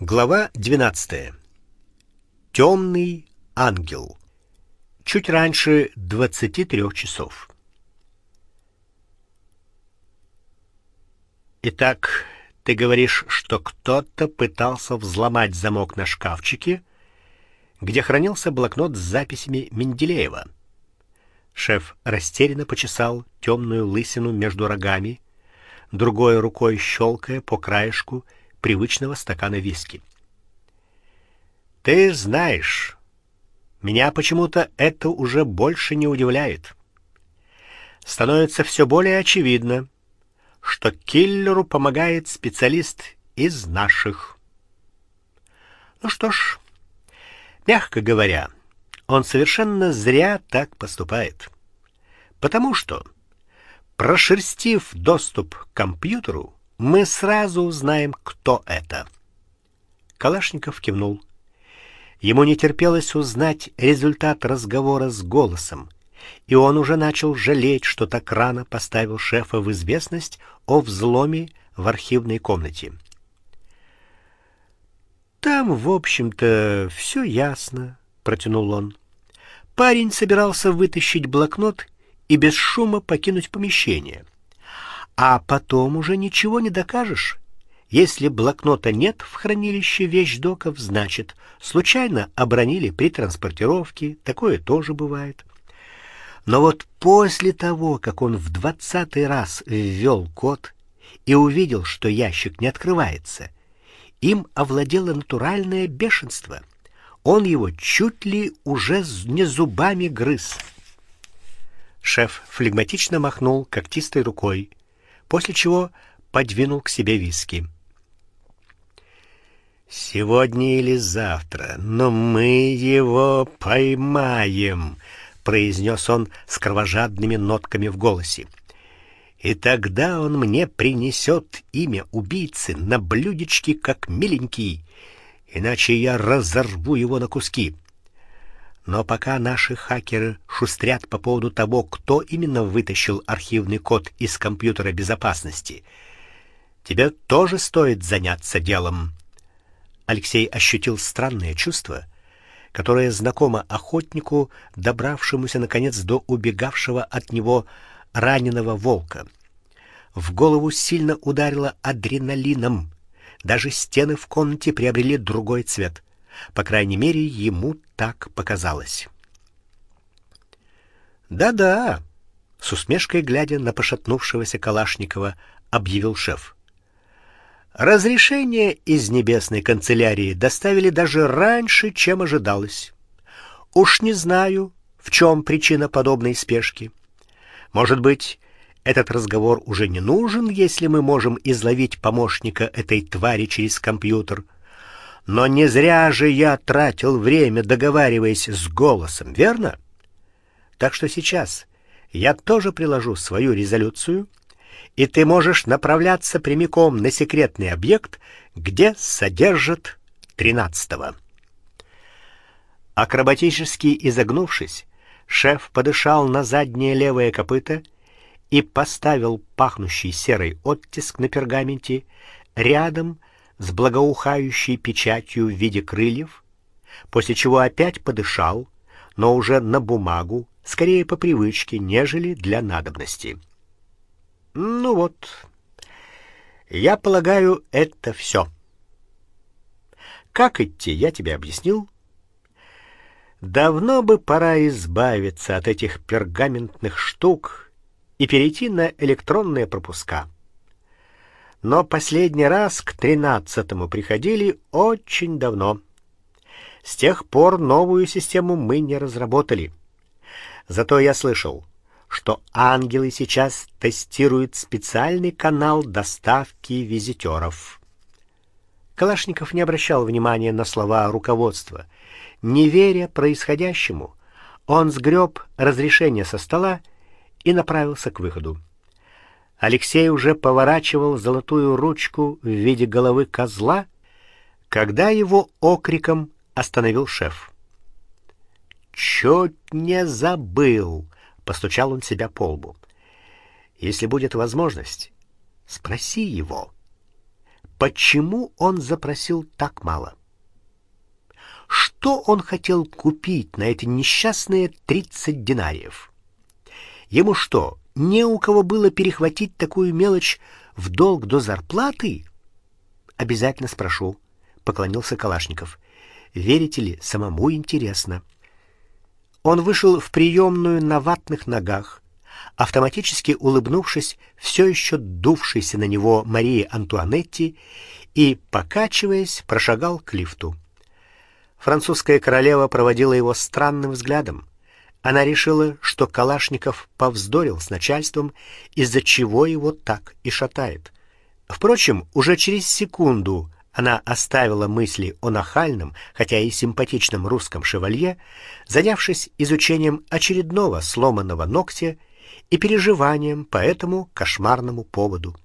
Глава 12. Темный ангел. Чуть раньше 23 часов. Итак, ты говоришь, что кто-то пытался взломать замок на шкафчике, где хранился блокнот с записями Менделеева. Шеф растерянно почесал темную лысину между рогами, другой рукой щелкая по краешку привычного стакана виски. Ты знаешь, меня почему-то это уже больше не удивляет. Становится все более очевидно, что киллеру помогает специалист из наших. Ну что ж, мягко говоря, он совершенно зря так поступает. Потому что прошерстив доступ к компьютеру, мы сразу узнаем, кто это. Калашников кивнул. Ему не терпелось узнать результат разговора с голосом, и он уже начал жалеть, что так рано поставил шефа в известность о взломе в архивной комнате. Там, в общем-то, все ясно, протянул он. Парень собирался вытащить блокнот и без шума покинуть помещение. А потом уже ничего не докажешь. Если блокнота нет в хранилище вещдоков, значит, случайно обронили при транспортировке, такое тоже бывает. Но вот после того, как он в двадцатый раз ввел код и увидел, что ящик не открывается, им овладело натуральное бешенство. Он его чуть ли уже не зубами грыз. Шеф флегматично махнул когтистой рукой после чего подвинул к себе виски. Сегодня или завтра, но мы его поймаем, произнес он с кровожадными нотками в голосе. И тогда он мне принесет имя убийцы на блюдечке, как миленький, иначе я разорву его на куски. Но пока наши хакеры шустрят по поводу того, кто именно вытащил архивный код из компьютера безопасности, тебе тоже стоит заняться делом. Алексей ощутил странное чувство, которое знакомо охотнику, добравшемуся наконец до убегавшего от него раненого волка. В голову сильно ударило адреналином. Даже стены в комнате приобрели другой цвет. По крайней мере, ему так показалось. Да-да, с усмешкой глядя на пошатнувшегося Калашникова, объявил шеф. Разрешение из небесной канцелярии доставили даже раньше, чем ожидалось. Уж не знаю, в чем причина подобной спешки. Может быть, этот разговор уже не нужен, если мы можем изловить помощника этой твари через компьютер. Но не зря же я тратил время, договариваясь с голосом, верно? Так что сейчас я тоже приложу свою резолюцию, и ты можешь направляться прямиком на секретный объект, где содержат тринадцатого. Акробатически изогнувшись, шеф подышал на заднее левое копыто и поставил пахнущий серой оттиск на пергаменте рядом с благоухающей печатью в виде крыльев, после чего опять подышал, но уже на бумагу, скорее по привычке, нежели для надобности. Ну вот. Я полагаю, это все. Как идти, я тебе объяснил. Давно бы пора избавиться от этих пергаментных штук и перейти на электронные пропуска но последний раз к тринадцатому приходили очень давно. С тех пор новую систему мы не разработали. Зато я слышал, что ангелы сейчас тестируют специальный канал доставки визитеров. Калашников не обращал внимания на слова руководства. Не веря происходящему, он сгреб разрешение со стола и направился к выходу. Алексей уже поворачивал золотую ручку в виде головы козла, когда его окриком остановил шеф. Чуть не забыл, постучал он себя по лбу. Если будет возможность, спроси его, почему он запросил так мало. Что он хотел купить на эти несчастные тридцать динариев? Ему что, не у кого было перехватить такую мелочь в долг до зарплаты? Обязательно спрошу, поклонился Калашников. Верите ли, самому интересно. Он вышел в приемную на ватных ногах, автоматически улыбнувшись все еще дувшейся на него Марии Антуанетти и покачиваясь, прошагал к лифту. Французская королева проводила его странным взглядом. Она решила, что Калашников повздорил с начальством, из-за чего его так и шатает. Впрочем, уже через секунду она оставила мысли о нахальном, хотя и симпатичном русском шевалье, занявшись изучением очередного сломанного ногтя и переживанием по этому кошмарному поводу.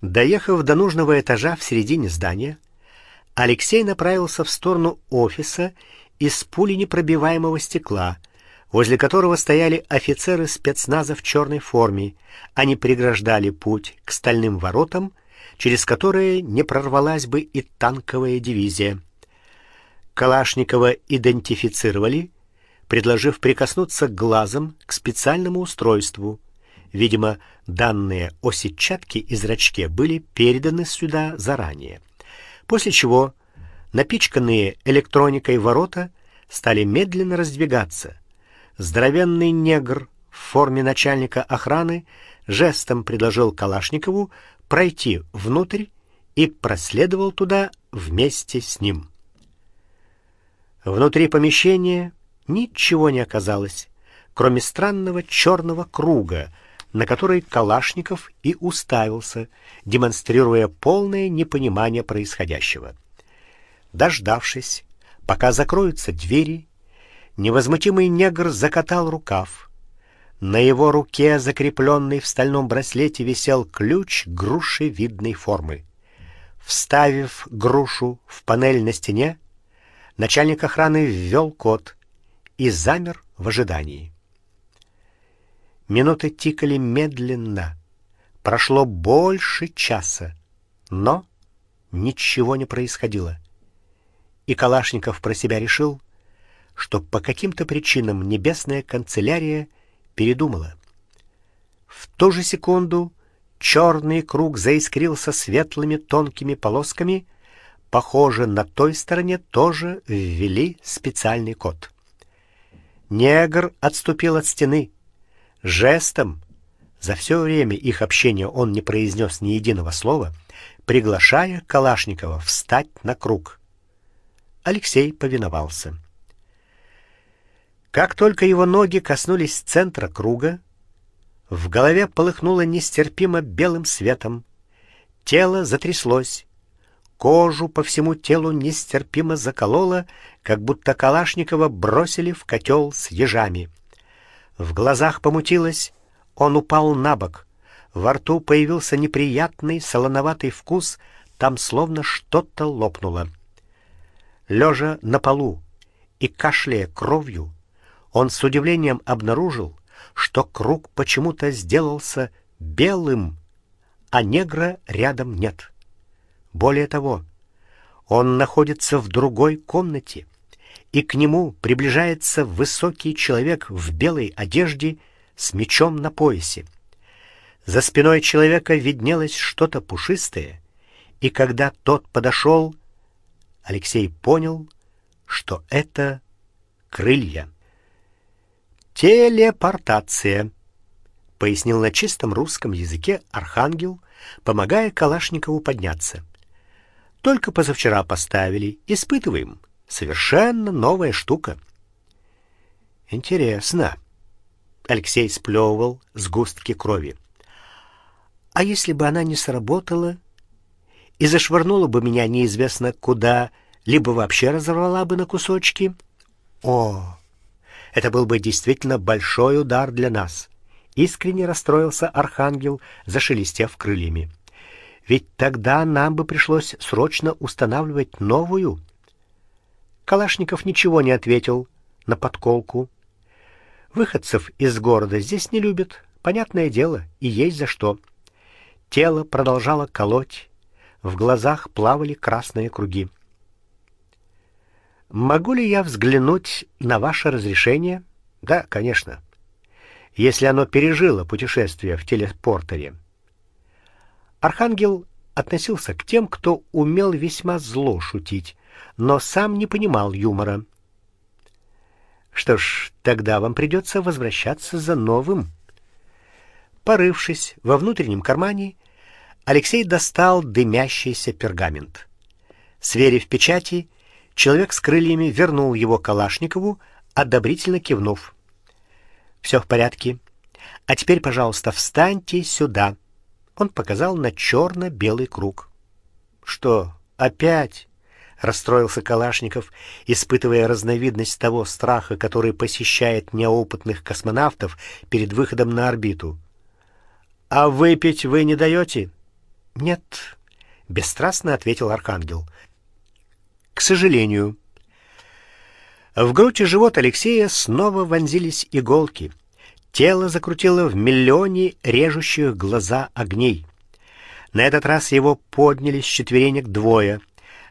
Доехав до нужного этажа в середине здания, Алексей направился в сторону офиса из пуленепробиваемого стекла, возле которого стояли офицеры спецназа в черной форме. Они преграждали путь к стальным воротам, через которые не прорвалась бы и танковая дивизия. Калашникова идентифицировали, предложив прикоснуться глазом к специальному устройству. Видимо, данные о сетчатке и зрачке были переданы сюда заранее. После чего напичканные электроникой ворота стали медленно раздвигаться. Здоровенный негр в форме начальника охраны жестом предложил Калашникову пройти внутрь и проследовал туда вместе с ним. Внутри помещения ничего не оказалось, кроме странного черного круга, на который Калашников и уставился, демонстрируя полное непонимание происходящего. Дождавшись, пока закроются двери, невозмутимый негр закатал рукав на его руке, закрепленный в стальном браслете, висел ключ грушевидной формы. Вставив грушу в панель на стене, начальник охраны ввел код и замер в ожидании. Минуты тикали медленно. Прошло больше часа, но ничего не происходило. И Калашников про себя решил, что по каким-то причинам небесная канцелярия передумала. В ту же секунду черный круг заискрился светлыми тонкими полосками, похоже, на той стороне тоже ввели специальный код. Негр отступил от стены, жестом за все время их общения он не произнес ни единого слова, приглашая Калашникова встать на круг. Алексей повиновался. Как только его ноги коснулись центра круга, в голове полыхнуло нестерпимо белым светом. Тело затряслось, кожу по всему телу нестерпимо закололо, как будто Калашникова бросили в котел с ежами. В глазах помутилось, он упал на бок. Во рту появился неприятный солоноватый вкус, там словно что-то лопнуло. Лежа на полу и кашляя кровью, он с удивлением обнаружил, что круг почему-то сделался белым, а негра рядом нет. Более того, он находится в другой комнате, и к нему приближается высокий человек в белой одежде с мечом на поясе. За спиной человека виднелось что-то пушистое, и когда тот подошел, Алексей понял, что это крылья. Телепортация, пояснил на чистом русском языке архангел, помогая Калашникову подняться. Только позавчера поставили, испытываем. Совершенно новая штука. Интересно. Алексей сплевывал сгустки крови. А если бы она не сработала и зашвырнула бы меня неизвестно куда, либо вообще разорвала бы на кусочки? О, это был бы действительно большой удар для нас. Искренне расстроился архангел, зашелестев крыльями. Ведь тогда нам бы пришлось срочно устанавливать новую. Калашников ничего не ответил на подколку. Выходцев из города здесь не любят, понятное дело, и есть за что. Тело продолжало колоть, в глазах плавали красные круги. Могу ли я взглянуть на ваше разрешение? Да, конечно. Если оно пережило путешествие в телепортере. Архангел относился к тем, кто умел весьма зло шутить, но сам не понимал юмора. Что ж, тогда вам придется возвращаться за новым. Порывшись во внутреннем кармане, Алексей достал дымящийся пергамент. Сверив печати, человек с крыльями вернул его Калашникову, одобрительно кивнув. «Все в порядке. А теперь, пожалуйста, встаньте сюда. Он показал на черно белый круг. Что, опять? расстроился Калашников, испытывая разновидность того страха, который посещает неопытных космонавтов перед выходом на орбиту. А выпить вы не даете?» «Нет», — бесстрастно ответил архангел. «К сожалению». В грудь и живот Алексея снова вонзились иголки. Тело закрутило в миллионе режущих глаза огней. На этот раз его подняли с четверенек двое,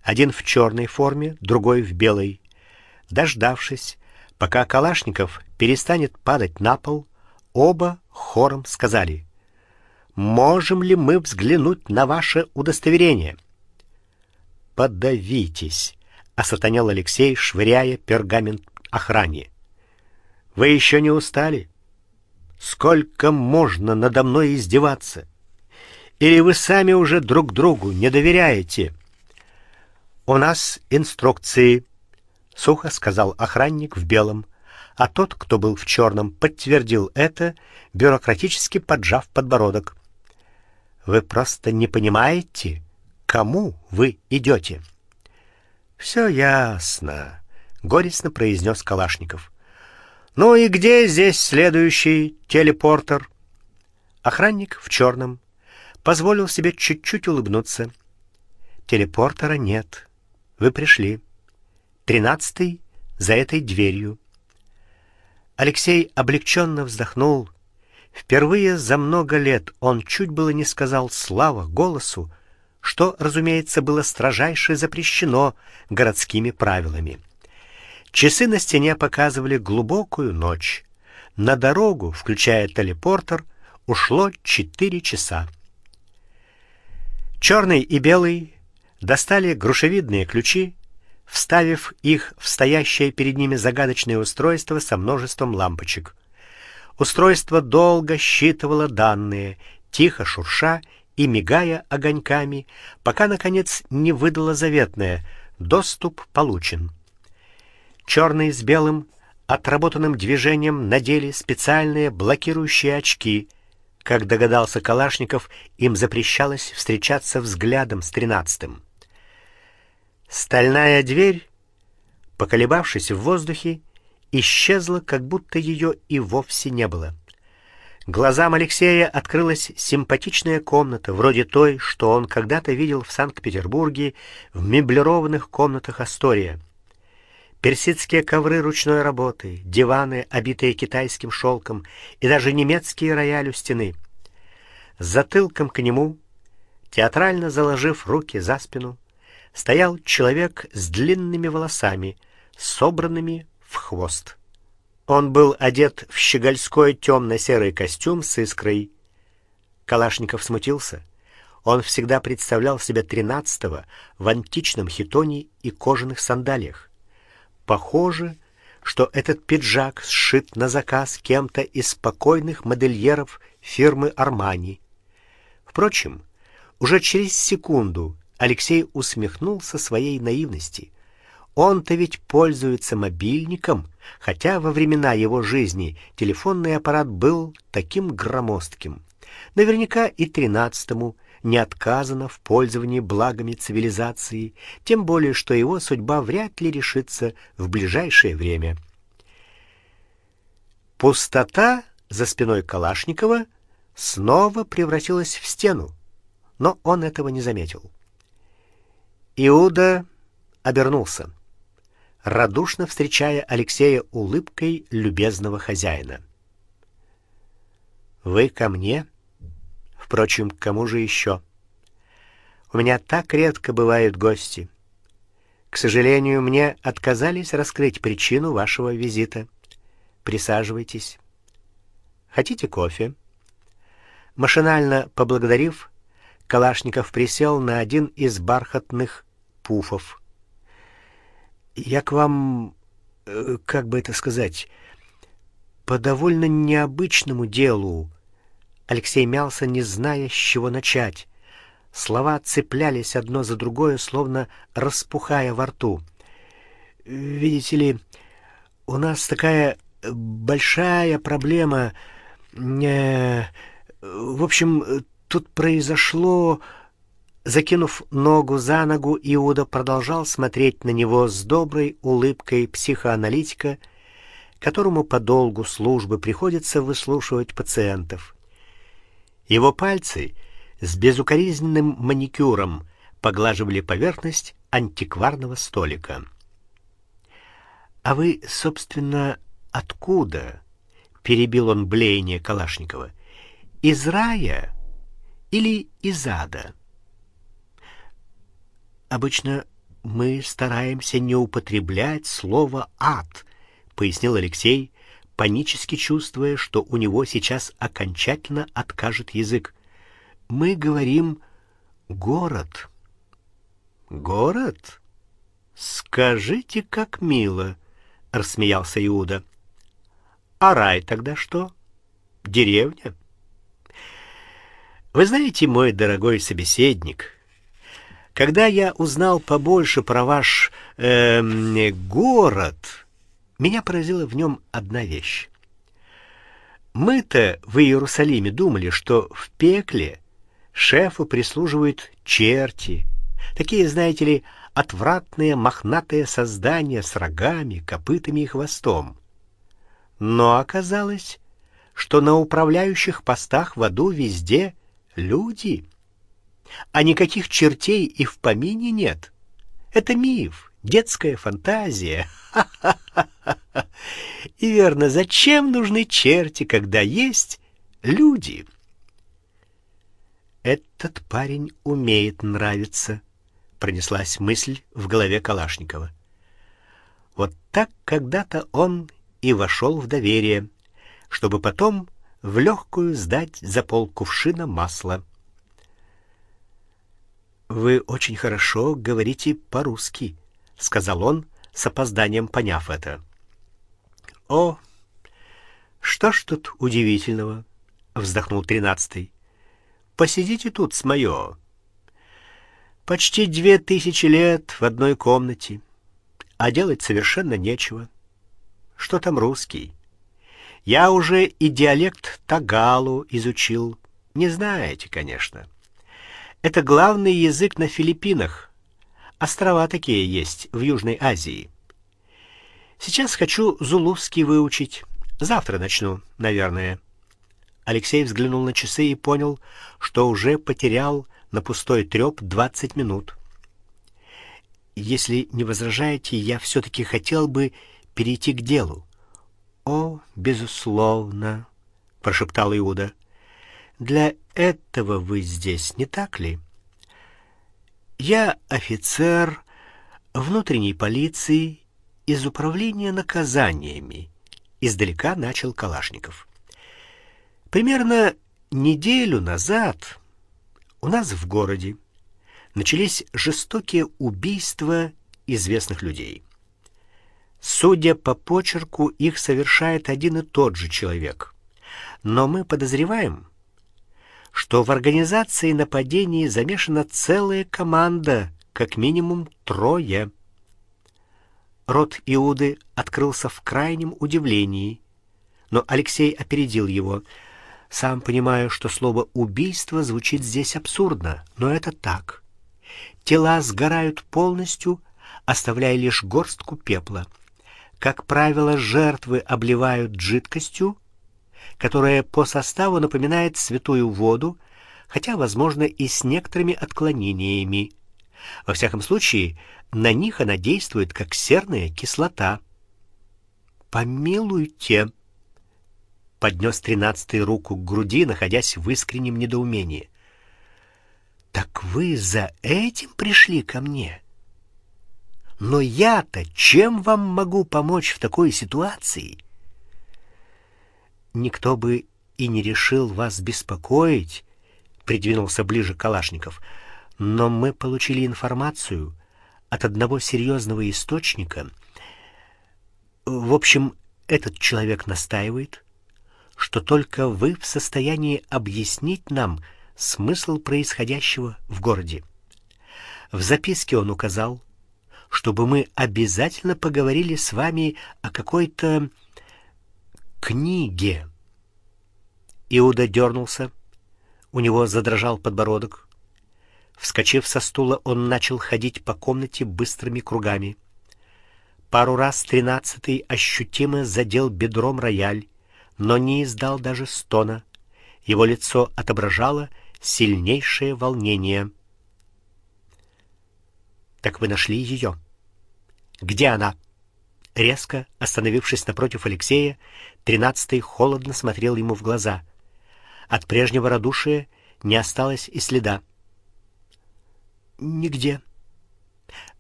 один в черной форме, другой в белой. Дождавшись, пока Калашников перестанет падать на пол, оба хором сказали: "Можем ли мы взглянуть на ваше удостоверение?" "Подавитесь", осатанел Алексей, швыряя пергамент охране. "Вы еще не устали?" Сколько можно надо мной издеваться? Или вы сами уже друг другу не доверяете? У нас инструкции, сухо сказал охранник в белом, а тот, кто был в черном, подтвердил это, бюрократически поджав подбородок. Вы просто не понимаете, кому вы идете. Все ясно, горестно произнес Калашников. Ну и где здесь следующий телепортер? Охранник в черном позволил себе чуть-чуть улыбнуться. Телепортера нет. Вы пришли. Тринадцатый за этой дверью. Алексей облегченно вздохнул. Впервые за много лет он чуть было не сказал слава голосу, что, разумеется, было строжайше запрещено городскими правилами. Часы на стене показывали глубокую ночь. На дорогу, включая телепортер, ушло четыре часа. Черный и белый достали грушевидные ключи, вставив их в стоящее перед ними загадочное устройство со множеством лампочек. Устройство долго считывало данные, тихо шурша и мигая огоньками, пока наконец не выдало заветное: доступ получен. Черный с белым отработанным движением надели специальные блокирующие очки. Как догадался Калашников, им запрещалось встречаться взглядом с тринадцатым. Стальная дверь, поколебавшись в воздухе, исчезла, как будто ее и вовсе не было. Глазам Алексея открылась симпатичная комната, вроде той, что он когда-то видел в Санкт-Петербурге в меблированных комнатах Астория персидские ковры ручной работы, диваны, обитые китайским шелком, и даже немецкие рояль у стены. С затылком к нему, театрально заложив руки за спину, стоял человек с длинными волосами, собранными в хвост. Он был одет в щегольской темно серый костюм с искрой. Калашников смутился. Он всегда представлял себя тринадцатого в античном хитоне и кожаных сандалиях. Похоже, что этот пиджак сшит на заказ кем-то из спокойных модельеров фирмы Armani. Впрочем, уже через секунду Алексей усмехнулся своей наивности. Он-то ведь пользуется мобильником, хотя во времена его жизни телефонный аппарат был таким громоздким. Наверняка и тринадцатому не отказано в пользовании благами цивилизации, тем более что его судьба вряд ли решится в ближайшее время. Пустота за спиной Калашникова снова превратилась в стену, но он этого не заметил. Иуда обернулся, радушно встречая Алексея улыбкой любезного хозяина. Вы ко мне? Впрочем, к кому же еще? У меня так редко бывают гости. К сожалению, мне отказались раскрыть причину вашего визита. Присаживайтесь. Хотите кофе? Машинально поблагодарив, Калашников присел на один из бархатных пуфов. Я к вам, э, как бы это сказать, по довольно необычному делу. Алексей мялся, не зная, с чего начать. Слова цеплялись одно за другое, словно распухая во рту. Видите ли, у нас такая большая проблема. Э, в общем, тут произошло, закинув ногу за ногу, Иуда продолжал смотреть на него с доброй улыбкой психоаналитика, которому по долгу службы приходится выслушивать пациентов. Его пальцы с безукоризненным маникюром поглаживали поверхность антикварного столика. А вы, собственно, откуда? перебил он блеяние Калашникова. Из рая или из ада? Обычно мы стараемся не употреблять слово ад, пояснил Алексей, панически чувствуя, что у него сейчас окончательно откажет язык мы говорим город. Город? Скажите, как мило, рассмеялся Иуда. А рай тогда что? Деревня? Вы знаете, мой дорогой собеседник, когда я узнал побольше про ваш э, город, меня поразила в нем одна вещь. Мы-то в Иерусалиме думали, что в пекле шефу прислуживают черти. Такие, знаете ли, отвратные мохнатые создания с рогами, копытами и хвостом. Но оказалось, что на управляющих постах в аду везде люди, а никаких чертей и в помине нет. Это миф, детская фантазия. И верно, зачем нужны черти, когда есть люди? Этот парень умеет нравиться, пронеслась мысль в голове Калашникова. Вот так когда-то он и вошел в доверие, чтобы потом в легкую сдать за полкувшина масла. Вы очень хорошо говорите по-русски, сказал он, с опозданием поняв это. О, что ж тут удивительного, вздохнул тринадцатый. Посидите тут с моё. Почти две тысячи лет в одной комнате, а делать совершенно нечего. Что там русский? Я уже и диалект тагалу изучил. Не знаете, конечно. Это главный язык на Филиппинах. Острова такие есть в Южной Азии. Сейчас хочу зулусский выучить. Завтра начну, наверное. Алексей взглянул на часы и понял, что уже потерял на пустой трёп двадцать минут. Если не возражаете, я все таки хотел бы перейти к делу. О, безусловно, прошептал Иуда. Для этого вы здесь, не так ли? Я офицер внутренней полиции из управления наказаниями, издалека начал Калашников. Примерно неделю назад у нас в городе начались жестокие убийства известных людей. Судя по почерку, их совершает один и тот же человек. Но мы подозреваем, что в организации нападений замешана целая команда, как минимум трое. Рот Иуды открылся в крайнем удивлении, но Алексей опередил его. Сам понимаю, что слово убийство звучит здесь абсурдно, но это так. Тела сгорают полностью, оставляя лишь горстку пепла. Как правило, жертвы обливают жидкостью, которая по составу напоминает святую воду, хотя, возможно, и с некоторыми отклонениями. Во всяком случае, на них она действует как серная кислота. Помилуйте, поднес тринадцатый руку к груди, находясь в искреннем недоумении. Так вы за этим пришли ко мне? Но я-то чем вам могу помочь в такой ситуации? Никто бы и не решил вас беспокоить, придвинулся ближе Калашников. Но мы получили информацию от одного серьезного источника. В общем, этот человек настаивает, что только вы в состоянии объяснить нам смысл происходящего в городе. В записке он указал, чтобы мы обязательно поговорили с вами о какой-то книге. Иуда дернулся, у него задрожал подбородок. Вскочив со стула, он начал ходить по комнате быстрыми кругами. Пару раз тринадцатый ощутимо задел бедром рояль, но не издал даже стона. Его лицо отображало сильнейшее волнение. Так вы нашли ее? Где она? Резко остановившись напротив Алексея, тринадцатый холодно смотрел ему в глаза. От прежнего радушия не осталось и следа. Нигде.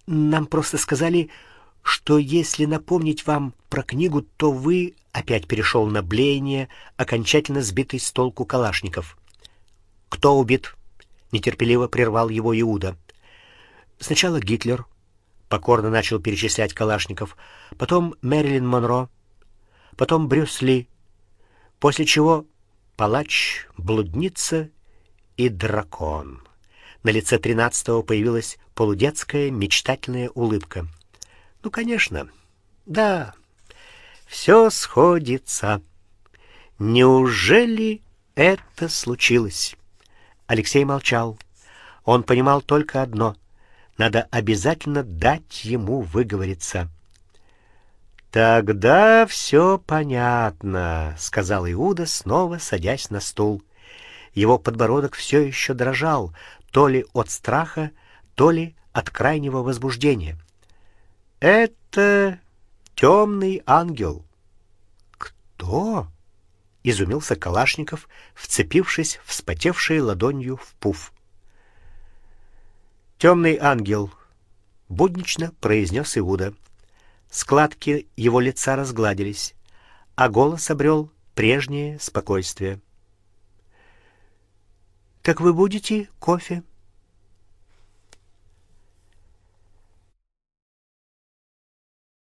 Нам просто сказали, что если напомнить вам про книгу, то вы опять перешел на блеяние, окончательно сбитый с толку Калашников. Кто убит? нетерпеливо прервал его Иуда. Сначала Гитлер, покорно начал перечислять Калашников, потом Мэрилин Монро, потом Брюс Ли, после чего палач, блудница и дракон. На лице тринадцатого появилась полудетская мечтательная улыбка. Ну, конечно. Да. все сходится. Неужели это случилось? Алексей молчал. Он понимал только одно: надо обязательно дать ему выговориться. Тогда все понятно, сказал Иуда, снова садясь на стул. Его подбородок все еще дрожал, то ли от страха, то ли от крайнего возбуждения. Это темный ангел. Кто? изумился Калашников, вцепившись вспотевшей ладонью в пуф. Темный ангел, буднично произнес Иуда. Складки его лица разгладились, а голос обрел прежнее спокойствие. Так вы будете кофе?